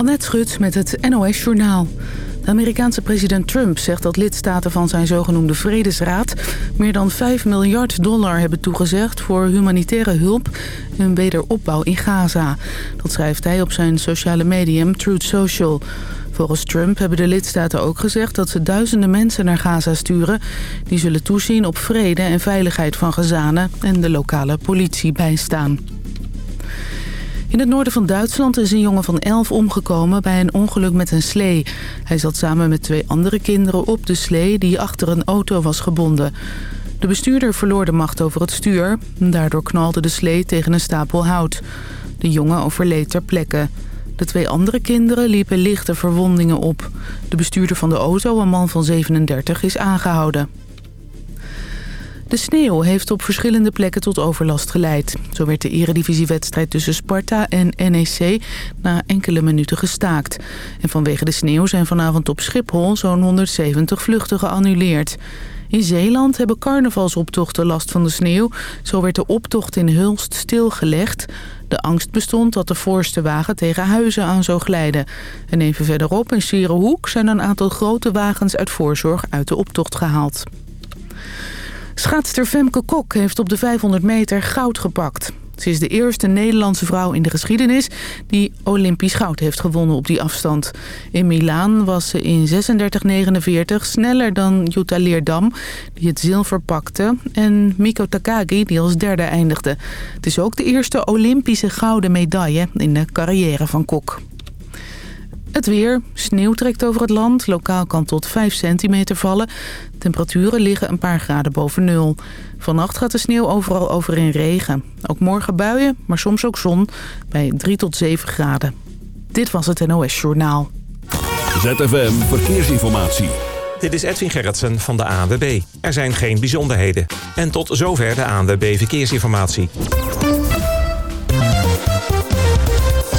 Annette Schut met het NOS Journaal. De Amerikaanse president Trump zegt dat lidstaten van zijn zogenoemde Vredesraad... meer dan 5 miljard dollar hebben toegezegd voor humanitaire hulp en wederopbouw in Gaza. Dat schrijft hij op zijn sociale medium Truth Social. Volgens Trump hebben de lidstaten ook gezegd dat ze duizenden mensen naar Gaza sturen. Die zullen toezien op vrede en veiligheid van Gazanen en de lokale politie bijstaan. In het noorden van Duitsland is een jongen van 11 omgekomen bij een ongeluk met een slee. Hij zat samen met twee andere kinderen op de slee die achter een auto was gebonden. De bestuurder verloor de macht over het stuur. Daardoor knalde de slee tegen een stapel hout. De jongen overleed ter plekke. De twee andere kinderen liepen lichte verwondingen op. De bestuurder van de auto, een man van 37, is aangehouden. De sneeuw heeft op verschillende plekken tot overlast geleid. Zo werd de eredivisiewedstrijd tussen Sparta en NEC na enkele minuten gestaakt. En vanwege de sneeuw zijn vanavond op Schiphol zo'n 170 vluchten geannuleerd. In Zeeland hebben carnavalsoptochten last van de sneeuw. Zo werd de optocht in Hulst stilgelegd. De angst bestond dat de voorste wagen tegen huizen aan zou glijden. En even verderop in Sierenhoek zijn een aantal grote wagens uit voorzorg uit de optocht gehaald. Schaatster Femke Kok heeft op de 500 meter goud gepakt. Ze is de eerste Nederlandse vrouw in de geschiedenis die Olympisch goud heeft gewonnen op die afstand. In Milaan was ze in 36,49 sneller dan Jutta Leerdam, die het zilver pakte, en Miko Takagi, die als derde eindigde. Het is ook de eerste Olympische gouden medaille in de carrière van Kok. Het weer. Sneeuw trekt over het land. Lokaal kan tot 5 centimeter vallen. Temperaturen liggen een paar graden boven nul. Vannacht gaat de sneeuw overal over in regen. Ook morgen buien, maar soms ook zon bij 3 tot 7 graden. Dit was het NOS Journaal. ZFM Verkeersinformatie. Dit is Edwin Gerritsen van de ANWB. Er zijn geen bijzonderheden. En tot zover de ANWB Verkeersinformatie.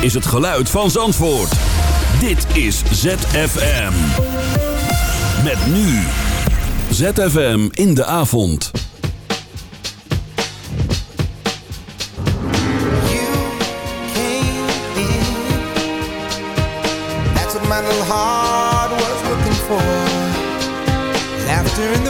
Is het geluid van Zandvoort. Dit is ZFM. Met nu. ZFM in de avond. That's what my little heart was looking for. Laughter in the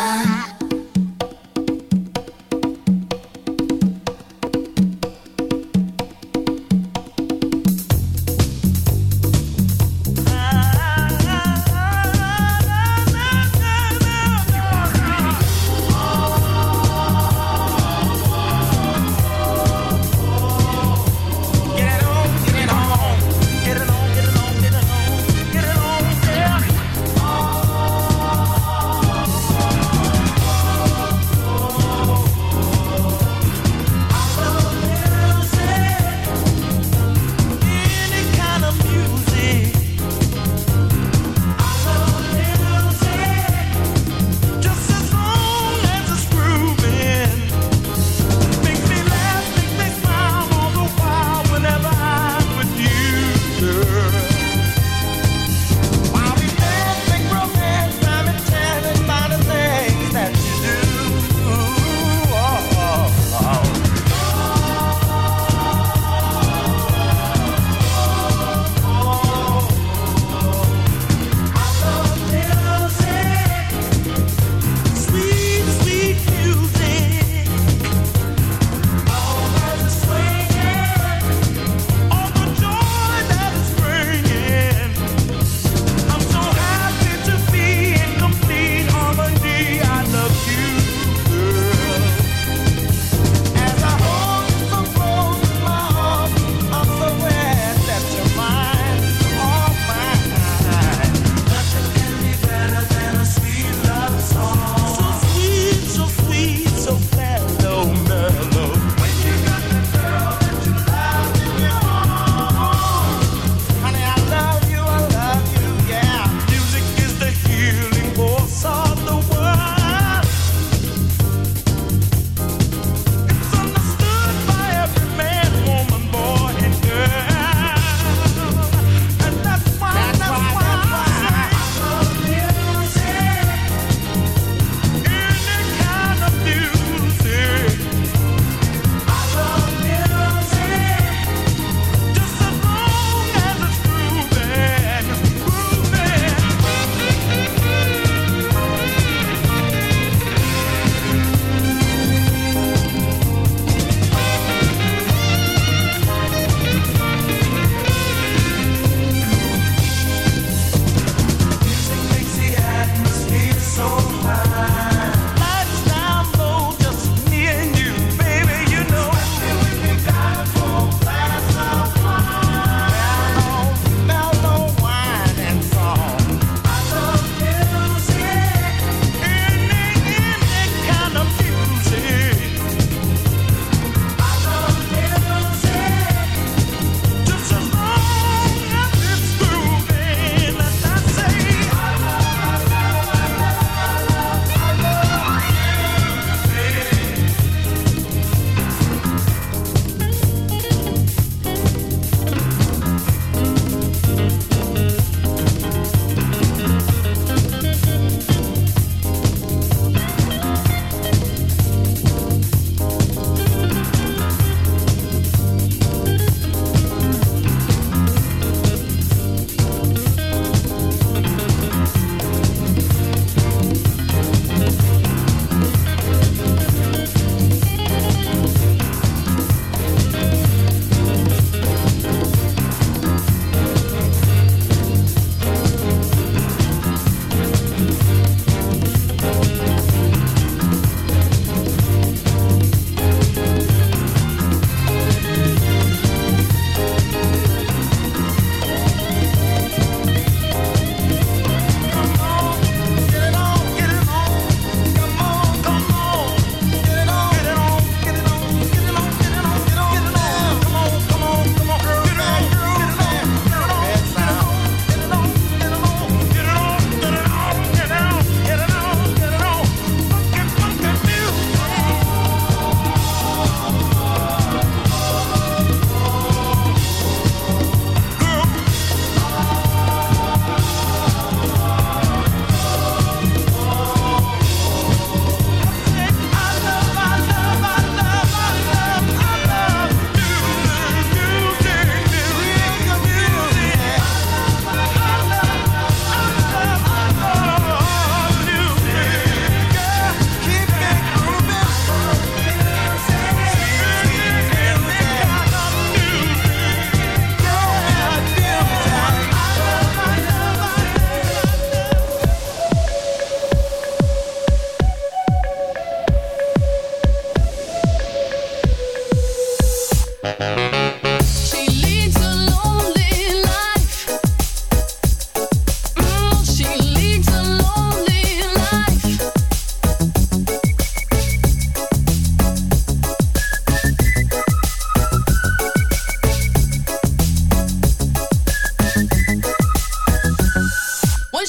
나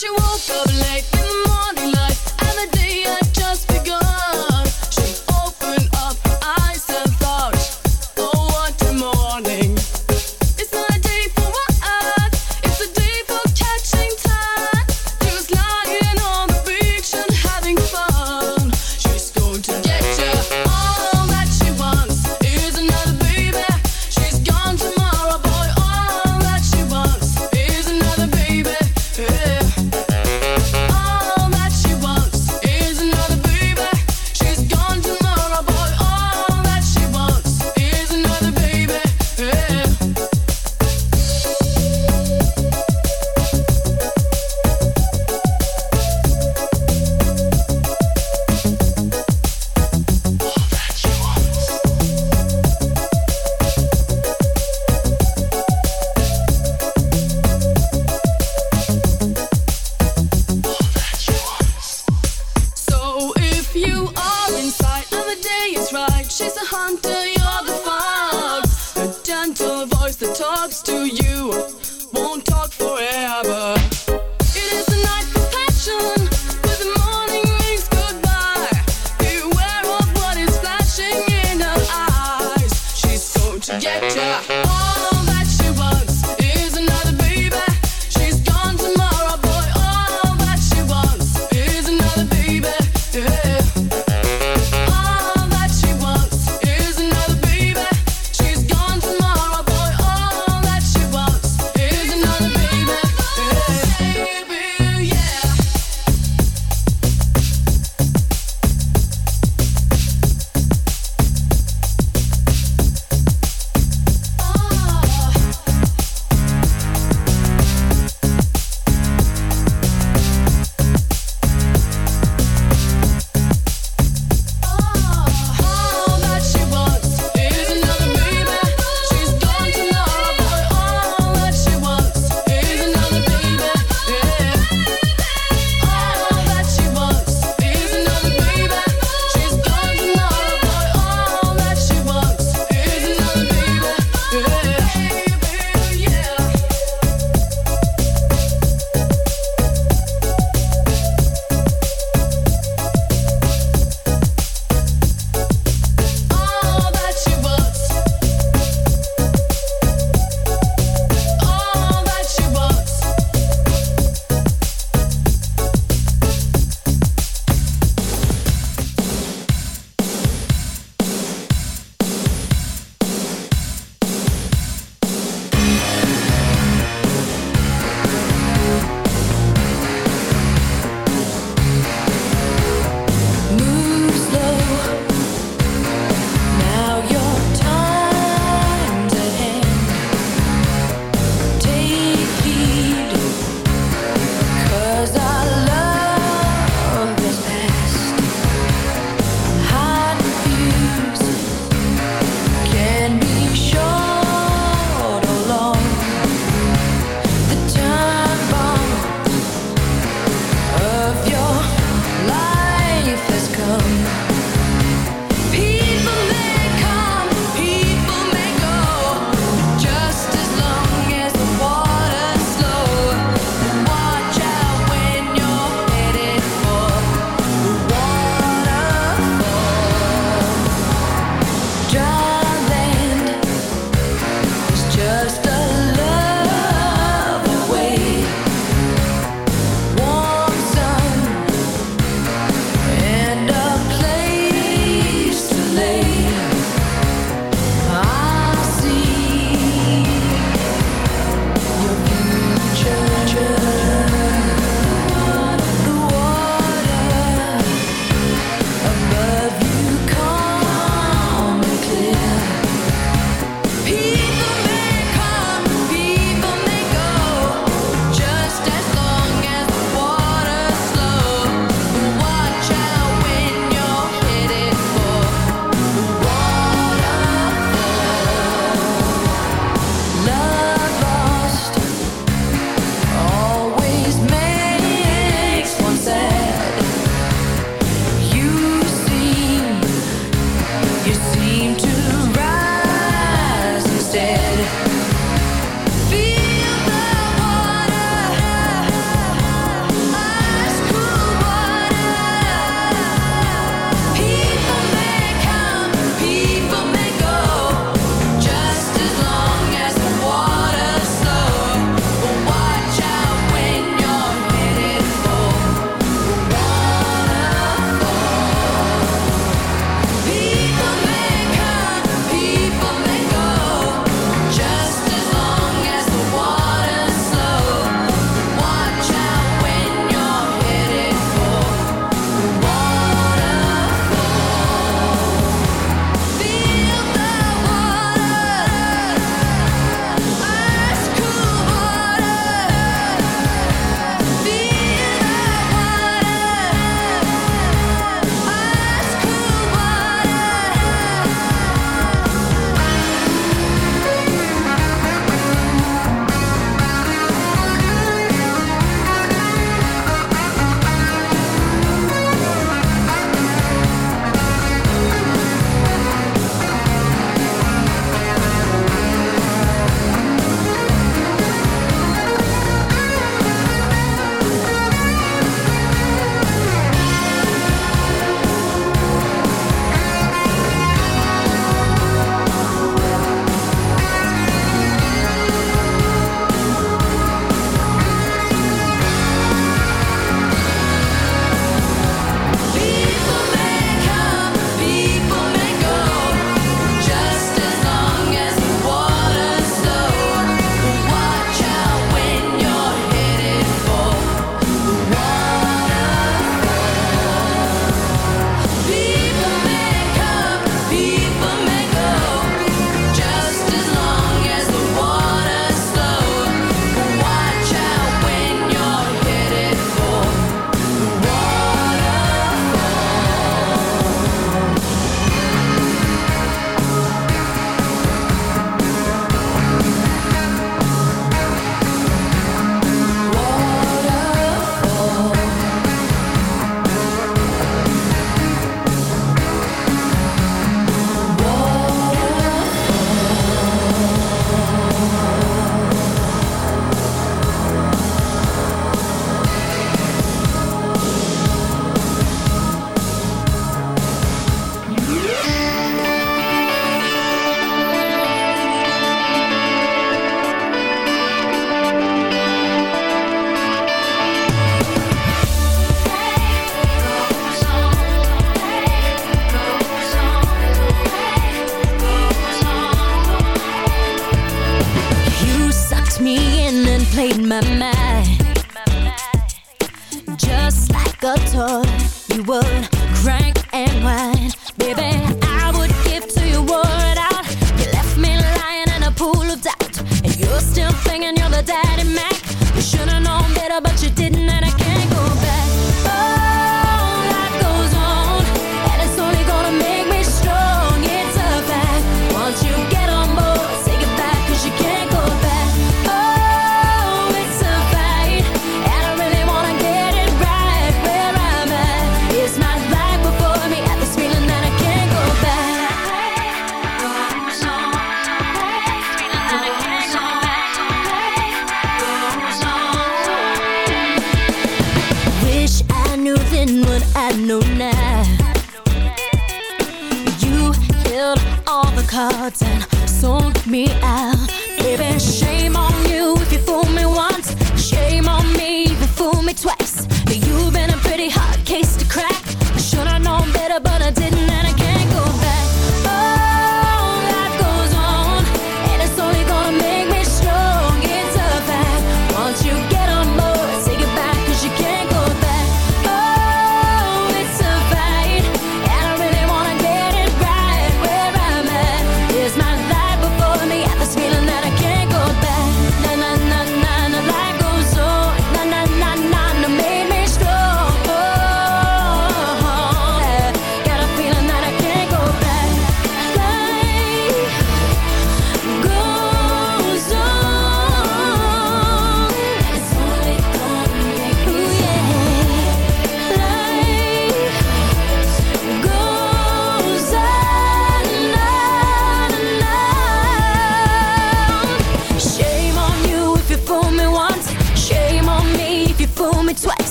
she woke up late.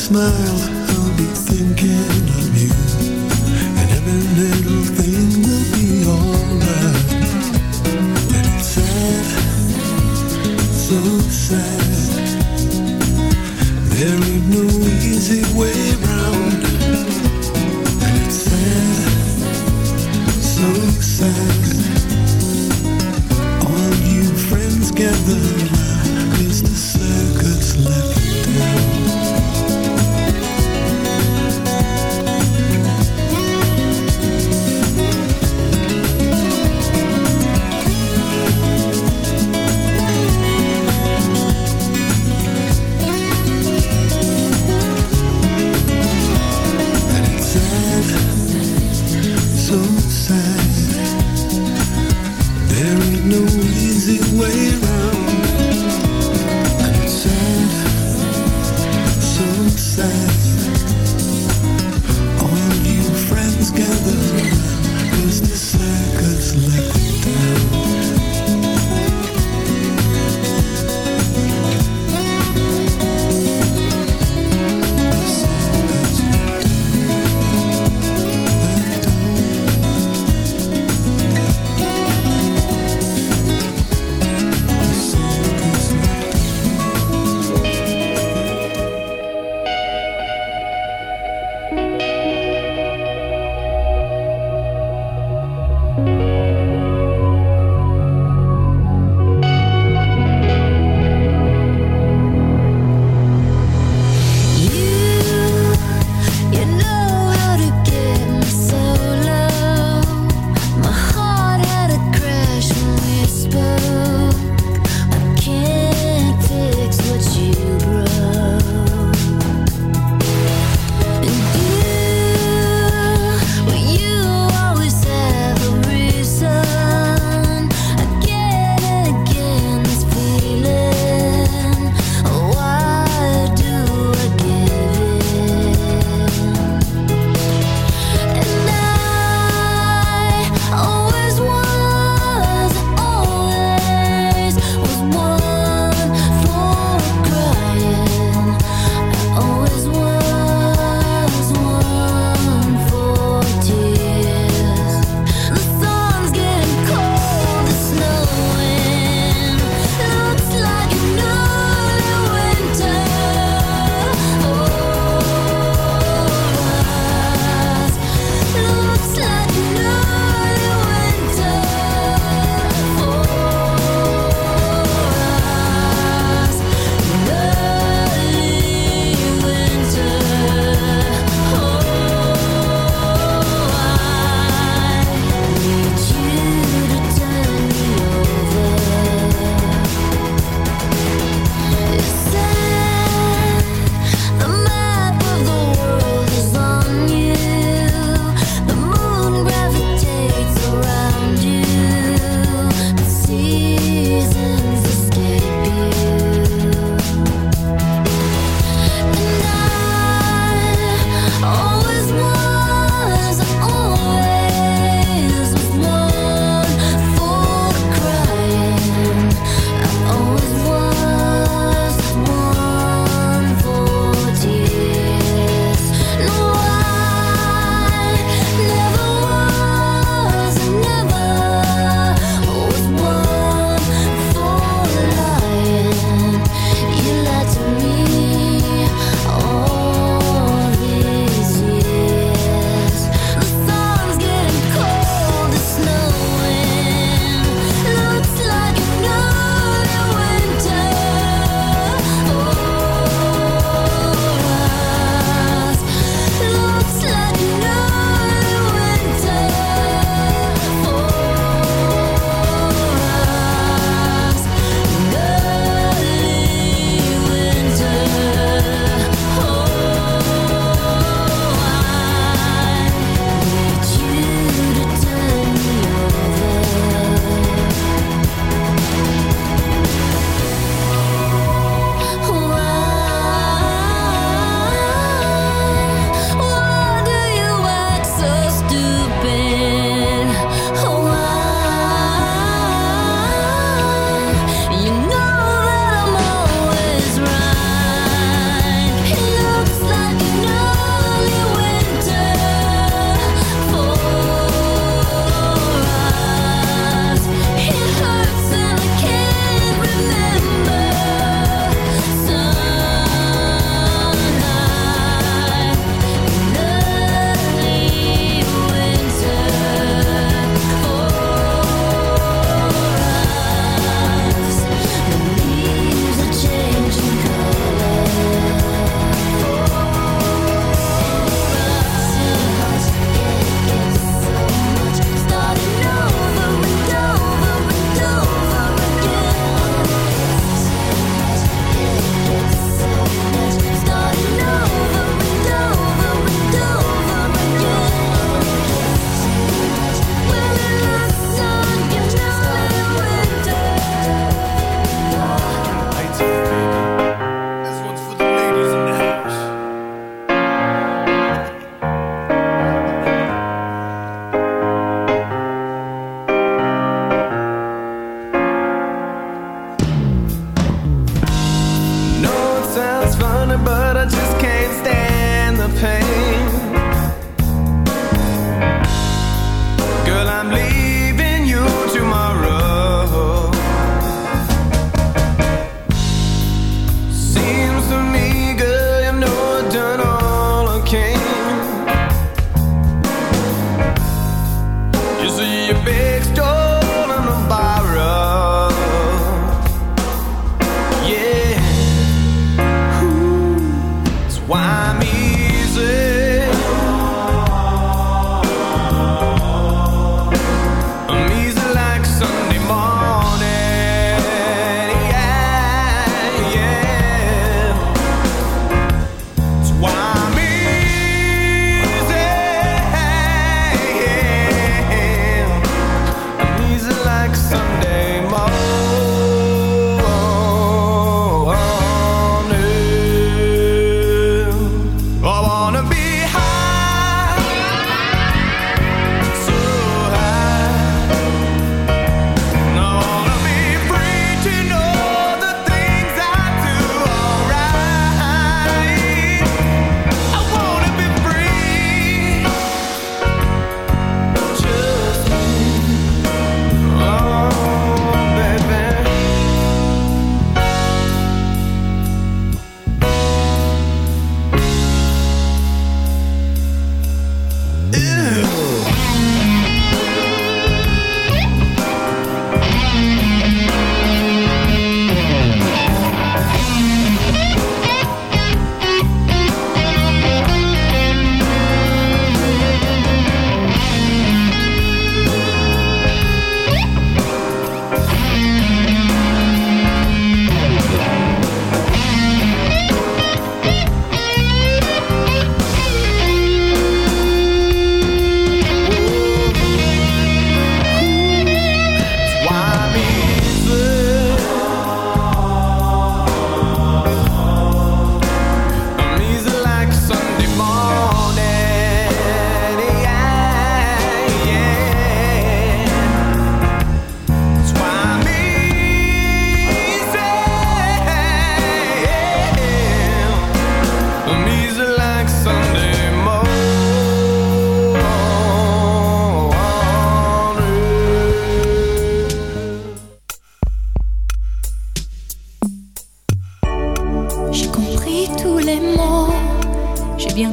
Smile, I'll be thinking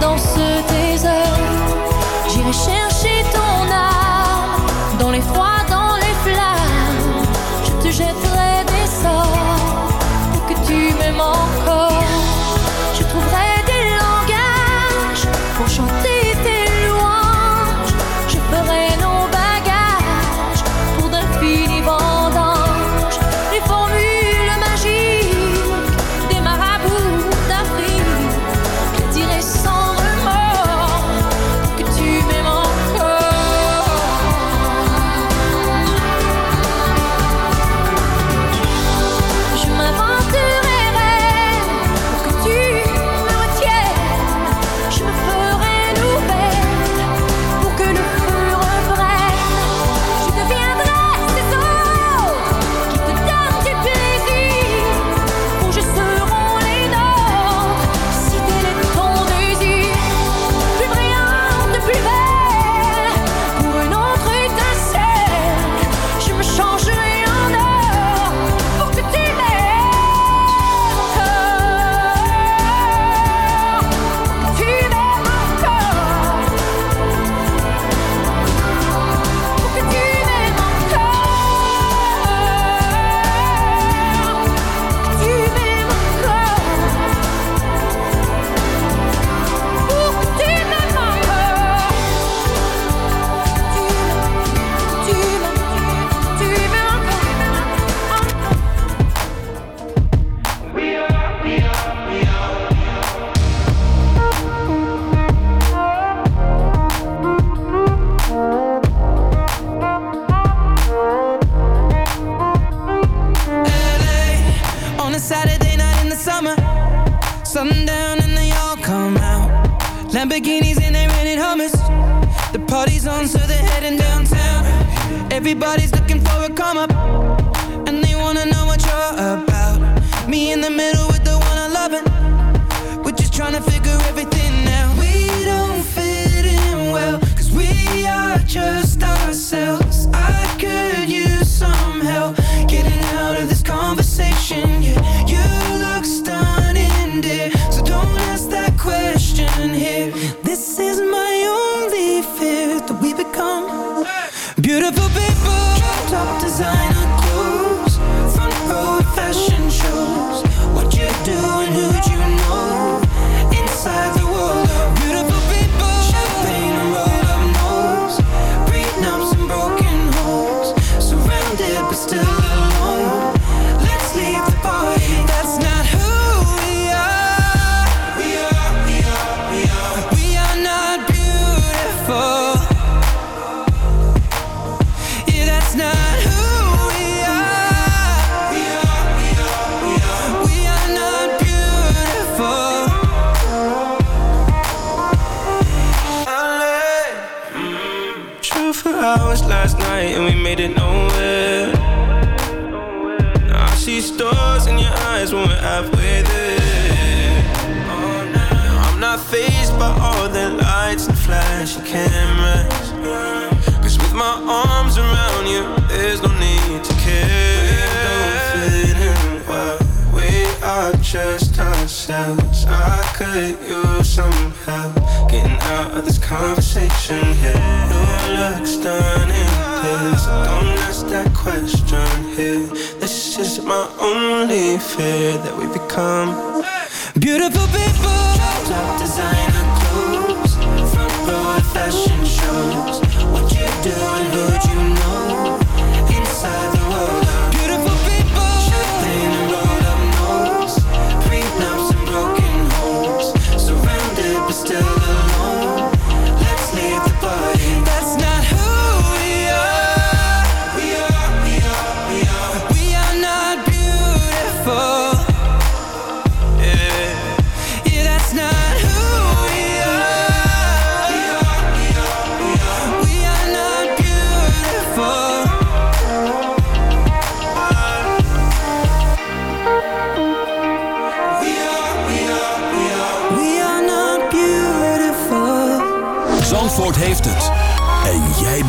dans ce Everybody's could use some getting out of this conversation here. Yeah. Your looks done in this. Don't ask that question here. This is my only fear that we become beautiful people. Top designer clothes, front row at fashion shows. What you do and who you know inside the